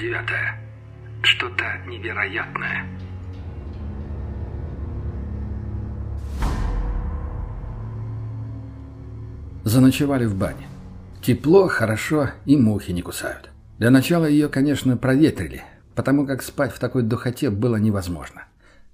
Девятая. Что-то невероятное. Заночевали в бане. Тепло, хорошо и мухи не кусают. Для начала ее, конечно, проветрили, потому как спать в такой духоте было невозможно.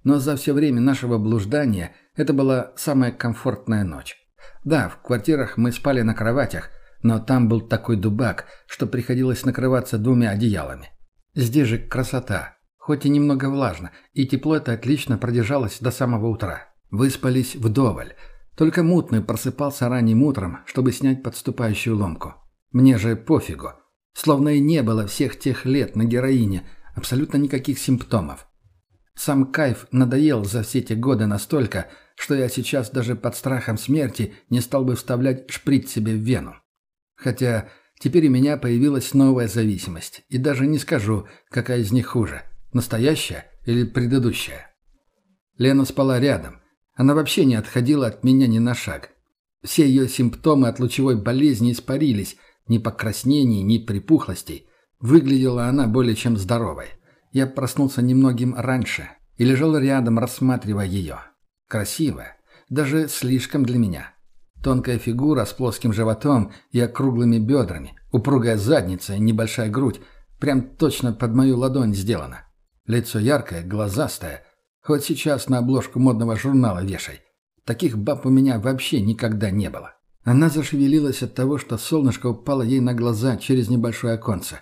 Но за все время нашего блуждания это была самая комфортная ночь. Да, в квартирах мы спали на кроватях, но там был такой дубак, что приходилось накрываться двумя одеялами. Здесь же красота, хоть и немного влажно, и тепло это отлично продержалось до самого утра. Выспались вдоволь. Только мутный просыпался ранним утром, чтобы снять подступающую ломку. Мне же пофигу. Словно и не было всех тех лет на героине, абсолютно никаких симптомов. Сам кайф надоел за все эти годы настолько, что я сейчас даже под страхом смерти не стал бы вставлять шприц себе в вену. Хотя теперь у меня появилась новая зависимость, и даже не скажу, какая из них хуже, настоящая или предыдущая. Лена спала рядом. Она вообще не отходила от меня ни на шаг. Все ее симптомы от лучевой болезни испарились, ни покраснений, ни припухлостей. Выглядела она более чем здоровой. Я проснулся немногим раньше и лежал рядом, рассматривая ее. Красивая, даже слишком для меня. Тонкая фигура с плоским животом и округлыми бедрами, упругая задница и небольшая грудь, прям точно под мою ладонь сделана. Лицо яркое, глазастое. Хоть сейчас на обложку модного журнала вешай. Таких баб у меня вообще никогда не было. Она зашевелилась от того, что солнышко упало ей на глаза через небольшое оконце.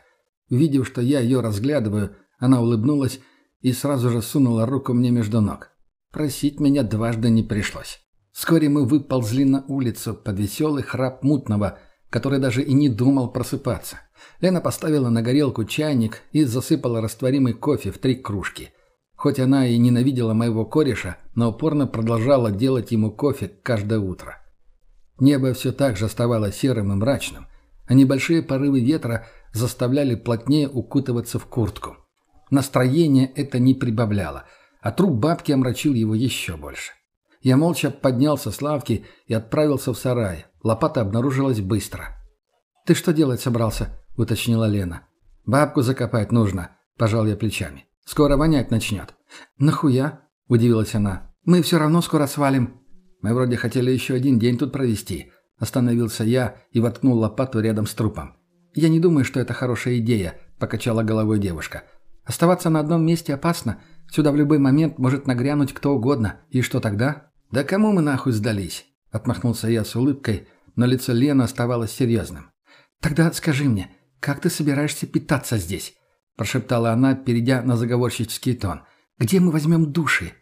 Увидев, что я ее разглядываю, она улыбнулась и сразу же сунула руку мне между ног. Просить меня дважды не пришлось. Вскоре мы выползли на улицу под веселый храп мутного, который даже и не думал просыпаться. Лена поставила на горелку чайник и засыпала растворимый кофе в три кружки. Хоть она и ненавидела моего кореша, но упорно продолжала делать ему кофе каждое утро. Небо все так же оставалось серым и мрачным, а небольшие порывы ветра заставляли плотнее укутываться в куртку. Настроение это не прибавляло, а труп бабки омрачил его еще больше. Я молча поднялся с лавки и отправился в сарай. Лопата обнаружилась быстро. «Ты что делать собрался?» — уточнила Лена. «Бабку закопать нужно», — пожал я плечами. «Скоро вонять начнет». «Нахуя?» — удивилась она. «Мы все равно скоро свалим». «Мы вроде хотели еще один день тут провести». Остановился я и воткнул лопату рядом с трупом. «Я не думаю, что это хорошая идея», — покачала головой девушка. «Оставаться на одном месте опасно. Сюда в любой момент может нагрянуть кто угодно. И что тогда?» «Да кому мы нахуй сдались?» — отмахнулся я с улыбкой, но лицо Лены оставалось серьезным. «Тогда скажи мне, как ты собираешься питаться здесь?» — прошептала она, перейдя на заговорщический тон. «Где мы возьмем души?»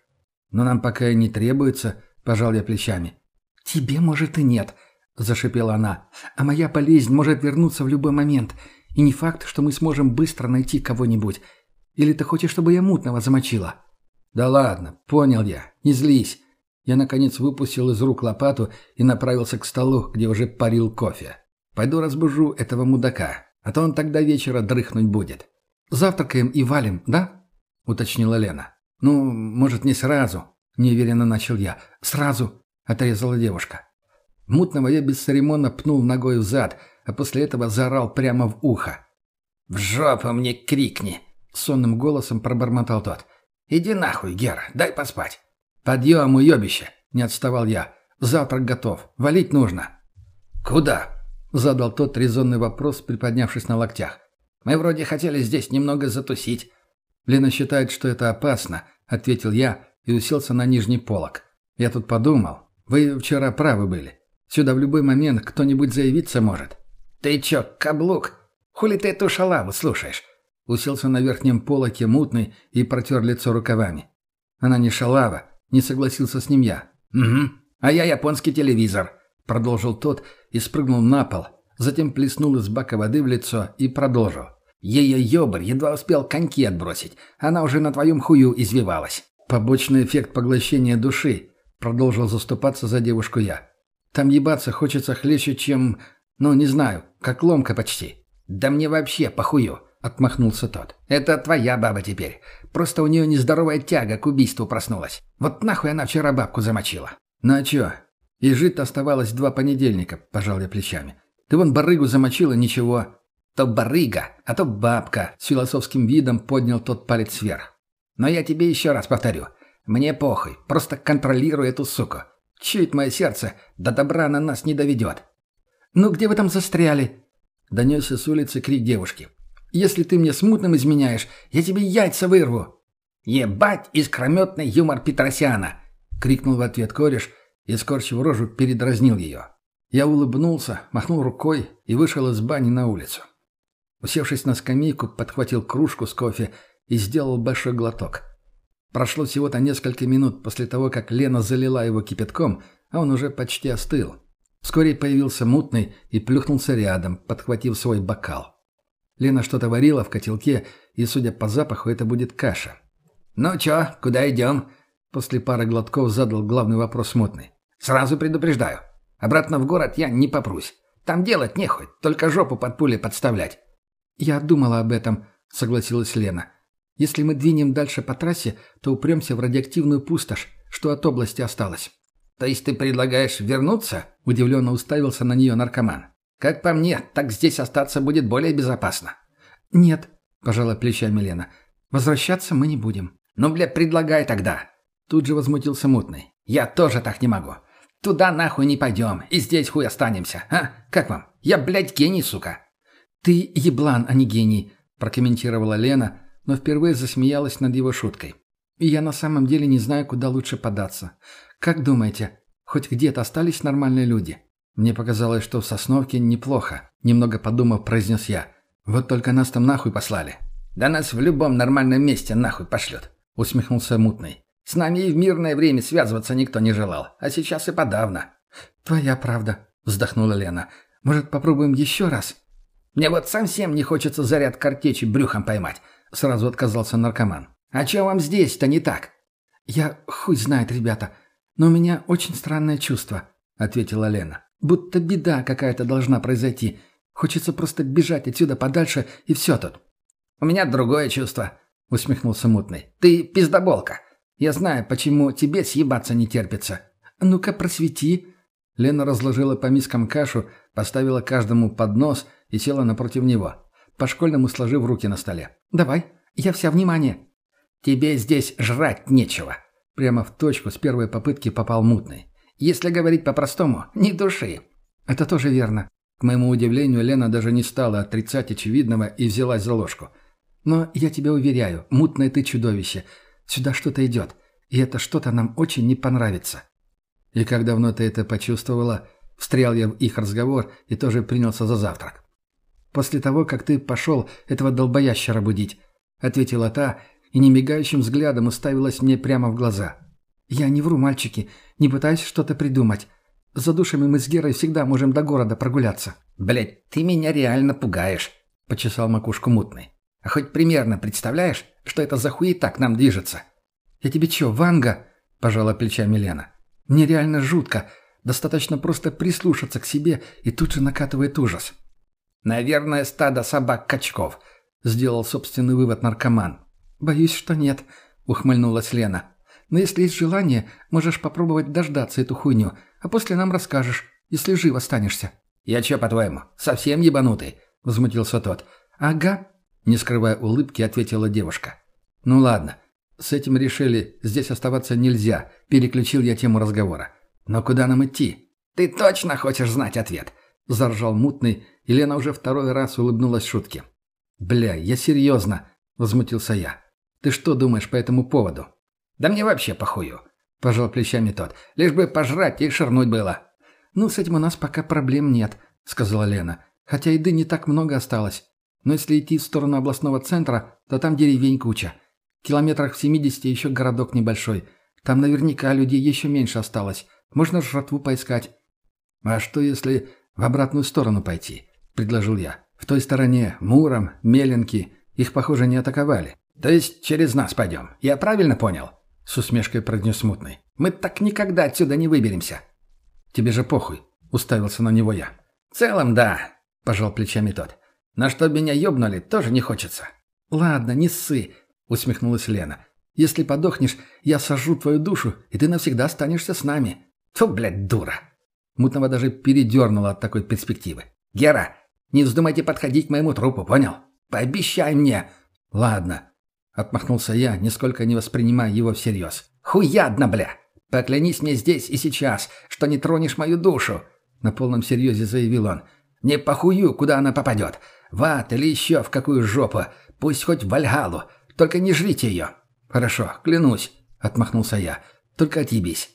«Но нам пока и не требуется», — пожал я плечами. «Тебе, может, и нет», — зашипела она. «А моя болезнь может вернуться в любой момент. И не факт, что мы сможем быстро найти кого-нибудь. Или ты хочешь, чтобы я мутного замочила?» «Да ладно, понял я. Не злись. Я, наконец, выпустил из рук лопату и направился к столу, где уже парил кофе. Пойду разбужу этого мудака, а то он тогда вечера дрыхнуть будет. «Завтракаем и валим, да?» — уточнила Лена. «Ну, может, не сразу», — неуверенно начал я. «Сразу», — отрезала девушка. Мутного я бесцеремонно пнул ногой в зад, а после этого заорал прямо в ухо. «В жопу мне крикни!» — сонным голосом пробормотал тот. «Иди нахуй, Гера, дай поспать». «Подъем, уебище!» — не отставал я. «Завтрак готов. Валить нужно». «Куда?» — задал тот резонный вопрос, приподнявшись на локтях. «Мы вроде хотели здесь немного затусить». «Лена считает, что это опасно», — ответил я и уселся на нижний полок. «Я тут подумал. Вы вчера правы были. Сюда в любой момент кто-нибудь заявиться может». «Ты чё, каблук? Хули ты эту шалаву слушаешь?» Уселся на верхнем полоке мутный и протер лицо рукавами. «Она не шалава. Не согласился с ним я. «Угу. А я японский телевизор», — продолжил тот и спрыгнул на пол. Затем плеснул из бака воды в лицо и продолжил. «Ее ёбарь едва успел коньки отбросить. Она уже на твоем хую извивалась». «Побочный эффект поглощения души», — продолжил заступаться за девушку я. «Там ебаться хочется хлеще, чем... Ну, не знаю, как ломка почти». «Да мне вообще похую», — отмахнулся тот. «Это твоя баба теперь. Просто у нее нездоровая тяга к убийству проснулась. Вот нахуй она вчера бабку замочила. Ну а чё? И жить оставалось два понедельника, пожал я плечами. Ты вон барыгу замочила, ничего. То барыга, а то бабка. С философским видом поднял тот палец вверх. Но я тебе еще раз повторю. Мне похуй. Просто контролируй эту суку. Чует мое сердце, до добра на нас не доведет. «Ну где вы там застряли?» Донесся с улицы крик девушки. «Если ты мне смутным изменяешь, я тебе яйца вырву!» «Ебать искрометный юмор Петросяна!» — крикнул в ответ кореш и, скорчив рожу, передразнил ее. Я улыбнулся, махнул рукой и вышел из бани на улицу. Усевшись на скамейку, подхватил кружку с кофе и сделал большой глоток. Прошло всего-то несколько минут после того, как Лена залила его кипятком, а он уже почти остыл. Вскоре появился мутный и плюхнулся рядом, подхватив свой бокал. Лена что-то варила в котелке, и, судя по запаху, это будет каша. «Ну чё, куда идем?» После пары глотков задал главный вопрос мутный. «Сразу предупреждаю. Обратно в город я не попрусь. Там делать нехуй, только жопу под пули подставлять». «Я думала об этом», — согласилась Лена. «Если мы двинем дальше по трассе, то упремся в радиоактивную пустошь, что от области осталось». «То есть ты предлагаешь вернуться?» — удивленно уставился на нее наркоман. «Как по мне, так здесь остаться будет более безопасно». «Нет», — пожала плечами Лена. «Возвращаться мы не будем». «Ну, бля, предлагай тогда!» Тут же возмутился мутный. «Я тоже так не могу. Туда нахуй не пойдем, и здесь хуй останемся. А? Как вам? Я, блядь, гений, сука!» «Ты еблан, а не гений», — прокомментировала Лена, но впервые засмеялась над его шуткой. «И я на самом деле не знаю, куда лучше податься. Как думаете, хоть где-то остались нормальные люди?» Мне показалось, что в Сосновке неплохо, немного подумав, произнес я. Вот только нас там нахуй послали. Да нас в любом нормальном месте нахуй пошлют, усмехнулся мутный. С нами и в мирное время связываться никто не желал, а сейчас и подавно. Твоя правда, вздохнула Лена. Может, попробуем еще раз? Мне вот совсем не хочется заряд картечи брюхом поймать, сразу отказался наркоман. А что вам здесь-то не так? Я хуй знает, ребята, но у меня очень странное чувство, ответила Лена. Будто беда какая-то должна произойти. Хочется просто бежать отсюда подальше, и все тут. «У меня другое чувство», — усмехнулся мутный. «Ты пиздоболка. Я знаю, почему тебе съебаться не терпится». «Ну-ка, просвети». Лена разложила по мискам кашу, поставила каждому поднос и села напротив него, по-школьному сложив руки на столе. «Давай, я вся внимание». «Тебе здесь жрать нечего». Прямо в точку с первой попытки попал мутный. «Если говорить по-простому, ни души». «Это тоже верно». К моему удивлению, Лена даже не стала отрицать очевидного и взялась за ложку. Но я тебя уверяю, мутное ты чудовище. Сюда что-то идет, и это что-то нам очень не понравится». «И как давно ты это почувствовала?» Встрял я в их разговор и тоже принялся за завтрак. «После того, как ты пошел этого долбоящера будить», — ответила та и немигающим взглядом уставилась мне прямо в глаза. «Я не вру, мальчики, не пытаюсь что-то придумать. За душами мы с Герой всегда можем до города прогуляться». «Блядь, ты меня реально пугаешь», — почесал макушку мутный. А хоть примерно представляешь, что это за хуета к нам движется?» «Я тебе чё, Ванга?» – пожала плечами Лена. «Мне реально жутко. Достаточно просто прислушаться к себе, и тут же накатывает ужас». «Наверное, стадо собак-качков», – сделал собственный вывод наркоман. «Боюсь, что нет», – ухмыльнулась Лена. «Но если есть желание, можешь попробовать дождаться эту хуйню, а после нам расскажешь, если жив останешься». «Я чё, по-твоему, совсем ебанутый?» – возмутился тот. «Ага», не скрывая улыбки, ответила девушка. «Ну ладно, с этим решили, здесь оставаться нельзя», – переключил я тему разговора. «Но куда нам идти?» «Ты точно хочешь знать ответ?» – заржал мутный, и Лена уже второй раз улыбнулась шутке. «Бля, я серьезно», – возмутился я. «Ты что думаешь по этому поводу?» «Да мне вообще похую», – пожал плечами тот. «Лишь бы пожрать и шарнуть было». «Ну, с этим у нас пока проблем нет», – сказала Лена. «Хотя еды не так много осталось. Но если идти в сторону областного центра, то там деревень куча. В километрах в 70 еще городок небольшой. Там наверняка людей еще меньше осталось. Можно жратву поискать. «А что, если в обратную сторону пойти?» – предложил я. «В той стороне Муром, Меленки. Их, похоже, не атаковали». «То есть через нас пойдем? Я правильно понял?» – с усмешкой произнес мутный. «Мы так никогда отсюда не выберемся». «Тебе же похуй», – уставился на него я. «В целом, да», – пожал плечами тот. На что меня ёбнули, тоже не хочется». «Ладно, не ссы», — усмехнулась Лена. «Если подохнешь, я сожру твою душу, и ты навсегда останешься с нами». Фу, блядь, дура. Мутного даже передернуло от такой перспективы. «Гера, Не вздумайте подходить к моему трупу, понял? Пообещай мне!» «Ладно», — отмахнулся я, нисколько не воспринимая его всерьез. «Хуядно, бля! Поклянись мне здесь и сейчас, что не тронешь мою душу!» На полном серьезе заявил он. «Не похую, куда она попадет. В ад или еще в какую жопу. Пусть хоть в Вальгалу. Только не жрите ее». «Хорошо, клянусь», — отмахнулся я. «Только отъебись».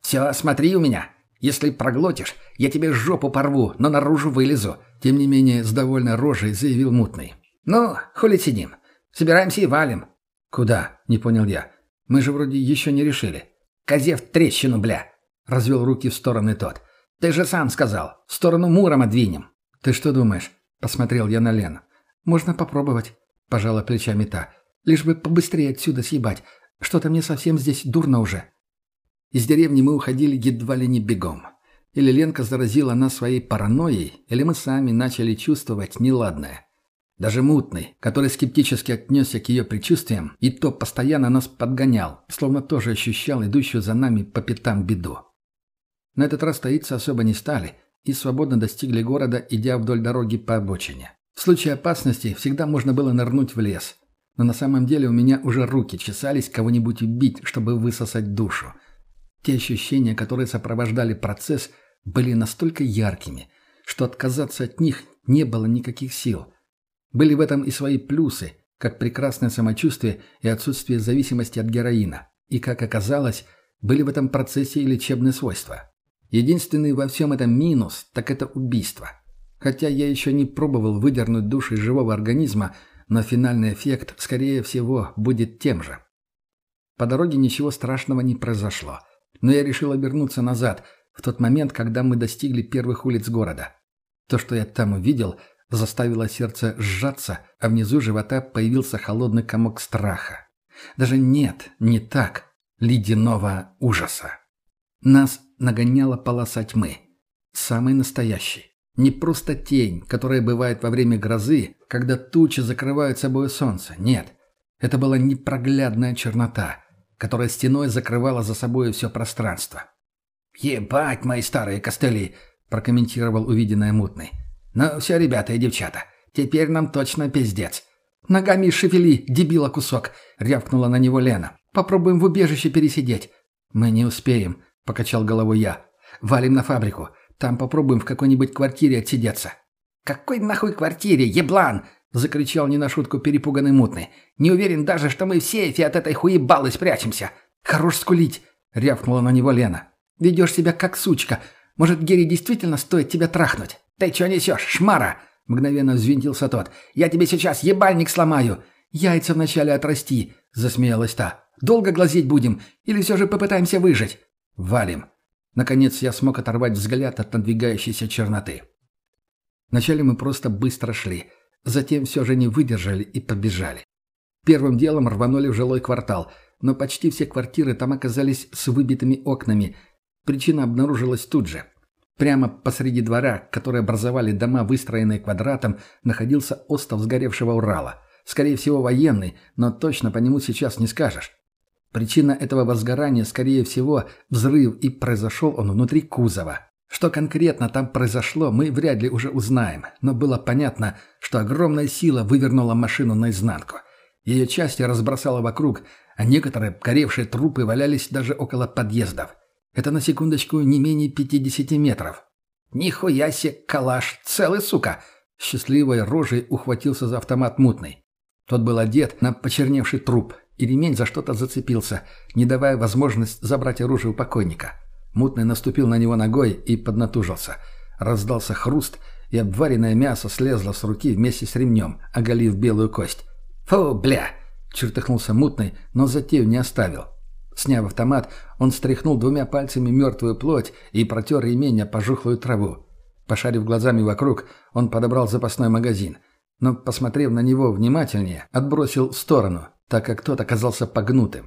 «Все, смотри у меня. Если проглотишь, я тебе жопу порву, но наружу вылезу», — тем не менее с довольной рожей заявил мутный. «Ну, хули сидим? Собираемся и валим». «Куда?» — не понял я. «Мы же вроде еще не решили». «Козе в трещину, бля!» — развел руки в стороны тот. «Ты же сам сказал. В сторону Мурома двинем». «Ты что думаешь?» — посмотрел я на Лену. «Можно попробовать», — пожала плечами та. «Лишь бы побыстрее отсюда съебать. Что-то мне совсем здесь дурно уже». Из деревни мы уходили едва ли не бегом. Или Ленка заразила нас своей паранойей, или мы сами начали чувствовать неладное. Даже мутный, который скептически отнесся к ее предчувствиям, и то постоянно нас подгонял, словно тоже ощущал идущую за нами по пятам беду. На этот раз таиться особо не стали и свободно достигли города, идя вдоль дороги по обочине. В случае опасности всегда можно было нырнуть в лес. Но на самом деле у меня уже руки чесались кого-нибудь убить, чтобы высосать душу. Те ощущения, которые сопровождали процесс, были настолько яркими, что отказаться от них не было никаких сил. Были в этом и свои плюсы, как прекрасное самочувствие и отсутствие зависимости от героина. И, как оказалось, были в этом процессе и лечебные свойства. Единственный во всем этом минус – так это убийство. Хотя я еще не пробовал выдернуть душу из живого организма, но финальный эффект, скорее всего, будет тем же. По дороге ничего страшного не произошло – но я решил обернуться назад, в тот момент, когда мы достигли первых улиц города. То, что я там увидел, заставило сердце сжаться, а внизу живота появился холодный комок страха. Даже нет, не так, ледяного ужаса. Нас нагоняла полоса тьмы. Самый настоящий. Не просто тень, которая бывает во время грозы, когда тучи закрывают собой солнце. Нет. Это была непроглядная чернота которая стеной закрывала за собой все пространство. «Ебать, мои старые костыли!» – прокомментировал увиденное мутный. «Ну все, ребята и девчата, теперь нам точно пиздец». «Ногами шевели, дебила кусок!» – рявкнула на него Лена. «Попробуем в убежище пересидеть». «Мы не успеем», – покачал головой я. «Валим на фабрику. Там попробуем в какой-нибудь квартире отсидеться». «Какой нахуй квартире, еблан?» — закричал не на шутку перепуганный мутный. «Не уверен даже, что мы в сейфе от этой хуебалы спрячемся!» «Хорош скулить!» — рявкнула на него Лена. «Ведешь себя как сучка. Может, Гере действительно стоит тебя трахнуть?» «Ты чё несешь, шмара?» — мгновенно взвинтился тот. «Я тебе сейчас ебальник сломаю!» «Яйца вначале отрасти!» — засмеялась та. «Долго глазеть будем? Или все же попытаемся выжить?» «Валим!» Наконец я смог оторвать взгляд от надвигающейся черноты. Вначале мы просто быстро шли — Затем все же не выдержали и побежали. Первым делом рванули в жилой квартал, но почти все квартиры там оказались с выбитыми окнами. Причина обнаружилась тут же. Прямо посреди двора, который образовали дома, выстроенные квадратом, находился остов сгоревшего Урала. Скорее всего, военный, но точно по нему сейчас не скажешь. Причина этого возгорания, скорее всего, взрыв, и произошел он внутри кузова. Что конкретно там произошло, мы вряд ли уже узнаем, но было понятно, что огромная сила вывернула машину наизнанку. Ее части разбросала вокруг, а некоторые горевшие трупы валялись даже около подъездов. Это на секундочку не менее 50 метров. «Нихуя себе, калаш! Целый, сука!» Счастливой рожей ухватился за автомат мутный. Тот был одет на почерневший труп, и ремень за что-то зацепился, не давая возможность забрать оружие у покойника. Мутный наступил на него ногой и поднатужился. Раздался хруст, и обваренное мясо слезло с руки вместе с ремнем, оголив белую кость. «Фу, бля!» — чертыхнулся мутный, но затею не оставил. Сняв автомат, он стряхнул двумя пальцами мертвую плоть и протер ремень о пожухлую траву. Пошарив глазами вокруг, он подобрал запасной магазин. Но, посмотрев на него внимательнее, отбросил в сторону, так как тот оказался погнутым.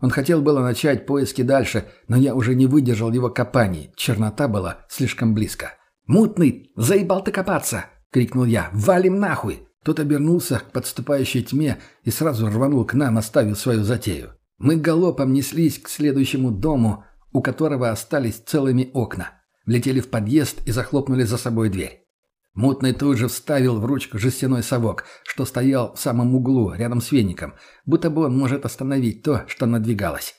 Он хотел было начать поиски дальше, но я уже не выдержал его копаний. Чернота была слишком близко. «Мутный! Заебал ты копаться!» — крикнул я. «Валим нахуй!» Тот обернулся к подступающей тьме и сразу рванул к нам, оставив свою затею. Мы галопом неслись к следующему дому, у которого остались целыми окна. Влетели в подъезд и захлопнули за собой дверь. Мутный тут же вставил в ручку жестяной совок, что стоял в самом углу, рядом с веником, будто бы он может остановить то, что надвигалось.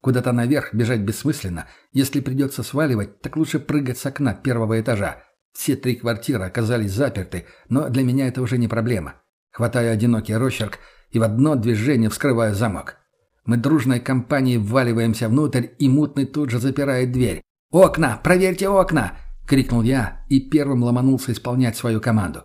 Куда-то наверх бежать бессмысленно. Если придется сваливать, так лучше прыгать с окна первого этажа. Все три квартиры оказались заперты, но для меня это уже не проблема. Хватаю одинокий росчерк и в одно движение вскрываю замок. Мы дружной компанией вваливаемся внутрь, и мутный тут же запирает дверь. «Окна! Проверьте окна!» — крикнул я и первым ломанулся исполнять свою команду.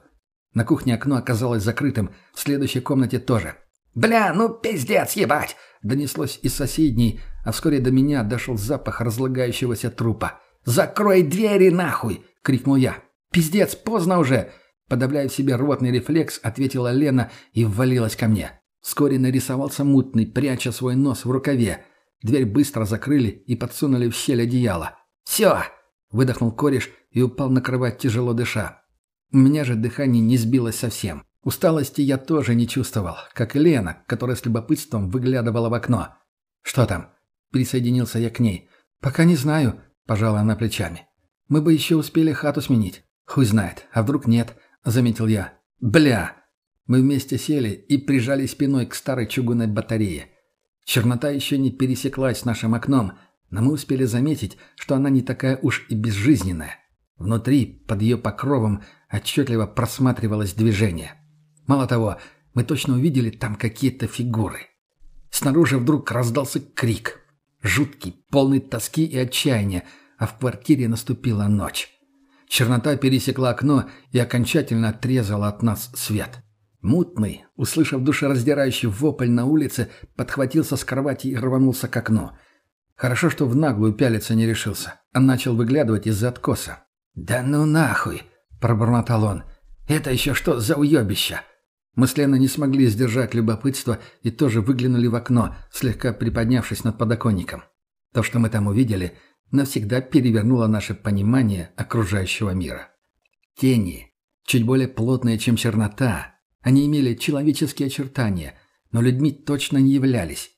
На кухне окно оказалось закрытым, в следующей комнате тоже. «Бля, ну пиздец, ебать!» — донеслось из соседней, а вскоре до меня дошел запах разлагающегося трупа. «Закрой двери нахуй!» — крикнул я. «Пиздец, поздно уже!» Подавляя в себе рвотный рефлекс, ответила Лена и ввалилась ко мне. Вскоре нарисовался мутный, пряча свой нос в рукаве. Дверь быстро закрыли и подсунули в щель одеяла. «Все!» — выдохнул кореш и упал на кровать, тяжело дыша. У меня же дыхание не сбилось совсем. Усталости я тоже не чувствовал, как и Лена, которая с любопытством выглядывала в окно. «Что там?» — присоединился я к ней. «Пока не знаю», — пожала она плечами. «Мы бы еще успели хату сменить. Хуй знает, а вдруг нет?» — заметил я. «Бля!» Мы вместе сели и прижали спиной к старой чугунной батарее. Чернота еще не пересеклась нашим окном — но мы успели заметить, что она не такая уж и безжизненная. Внутри, под ее покровом, отчетливо просматривалось движение. Мало того, мы точно увидели там какие-то фигуры. Снаружи вдруг раздался крик. Жуткий, полный тоски и отчаяния, а в квартире наступила ночь. Чернота пересекла окно и окончательно отрезала от нас свет. Мутный, услышав душераздирающий вопль на улице, подхватился с кровати и рванулся к окну – Хорошо, что в наглую пялиться не решился, а начал выглядывать из-за откоса. «Да ну нахуй!» – пробормотал он. «Это еще что за уебище?» Мы с Леной не смогли сдержать любопытство и тоже выглянули в окно, слегка приподнявшись над подоконником. То, что мы там увидели, навсегда перевернуло наше понимание окружающего мира. Тени, чуть более плотные, чем чернота, они имели человеческие очертания, но людьми точно не являлись.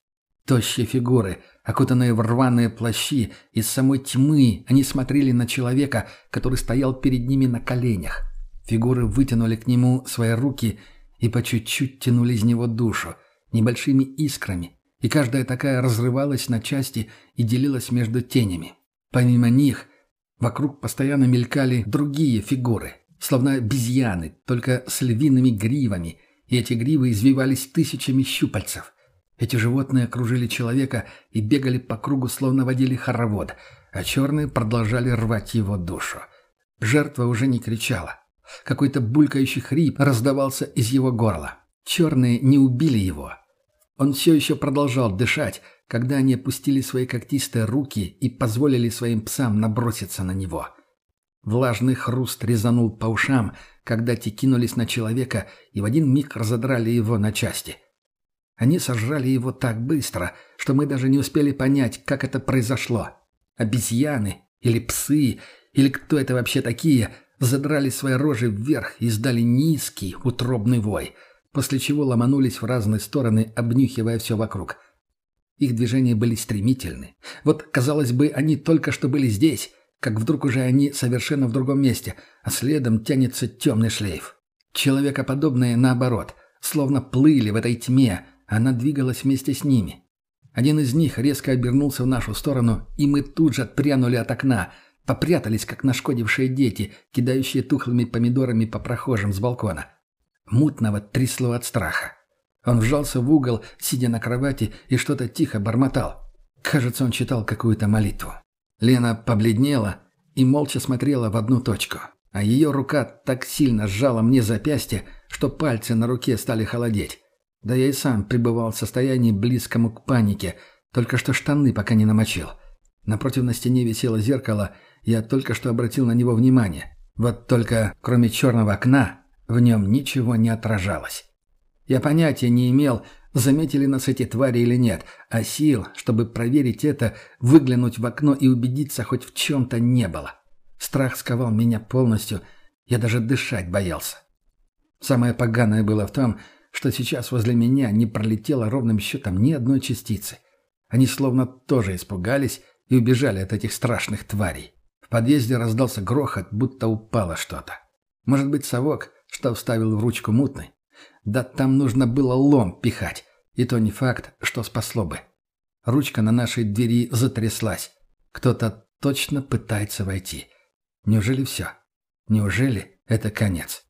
Тощие фигуры, окутанные в рваные плащи, из самой тьмы они смотрели на человека, который стоял перед ними на коленях. Фигуры вытянули к нему свои руки и по чуть-чуть тянули из него душу, небольшими искрами, и каждая такая разрывалась на части и делилась между тенями. Помимо них, вокруг постоянно мелькали другие фигуры, словно обезьяны, только с львиными гривами, и эти гривы извивались тысячами щупальцев – эти животные окружили человека и бегали по кругу, словно водили хоровод, а черные продолжали рвать его душу. Жертва уже не кричала. Какой-то булькающий хрип раздавался из его горла. Черные не убили его. Он все еще продолжал дышать, когда они опустили свои когтистые руки и позволили своим псам наброситься на него. Влажный хруст резанул по ушам, когда те кинулись на человека и в один миг разодрали его на части – они сожрали его так быстро, что мы даже не успели понять, как это произошло. Обезьяны или псы, или кто это вообще такие, задрали свои рожи вверх и издали низкий, утробный вой, после чего ломанулись в разные стороны, обнюхивая все вокруг. Их движения были стремительны. Вот, казалось бы, они только что были здесь, как вдруг уже они совершенно в другом месте, а следом тянется темный шлейф. Человекоподобные, наоборот, словно плыли в этой тьме, она двигалась вместе с ними. Один из них резко обернулся в нашу сторону, и мы тут же отпрянули от окна, попрятались, как нашкодившие дети, кидающие тухлыми помидорами по прохожим с балкона. Мутного трясло от страха. Он вжался в угол, сидя на кровати, и что-то тихо бормотал. Кажется, он читал какую-то молитву. Лена побледнела и молча смотрела в одну точку. А ее рука так сильно сжала мне запястье, что пальцы на руке стали холодеть. Да я и сам пребывал в состоянии близкому к панике, только что штаны пока не намочил. Напротив на стене висело зеркало, я только что обратил на него внимание. Вот только, кроме черного окна, в нем ничего не отражалось. Я понятия не имел, заметили нас эти твари или нет, а сил, чтобы проверить это, выглянуть в окно и убедиться хоть в чем-то не было. Страх сковал меня полностью, я даже дышать боялся. Самое поганое было в том, что сейчас возле меня не пролетело ровным счетом ни одной частицы. Они словно тоже испугались и убежали от этих страшных тварей. В подъезде раздался грохот, будто упало что-то. Может быть, совок, что вставил в ручку мутный? Да там нужно было лом пихать, и то не факт, что спасло бы. Ручка на нашей двери затряслась. Кто-то точно пытается войти. Неужели все? Неужели это конец?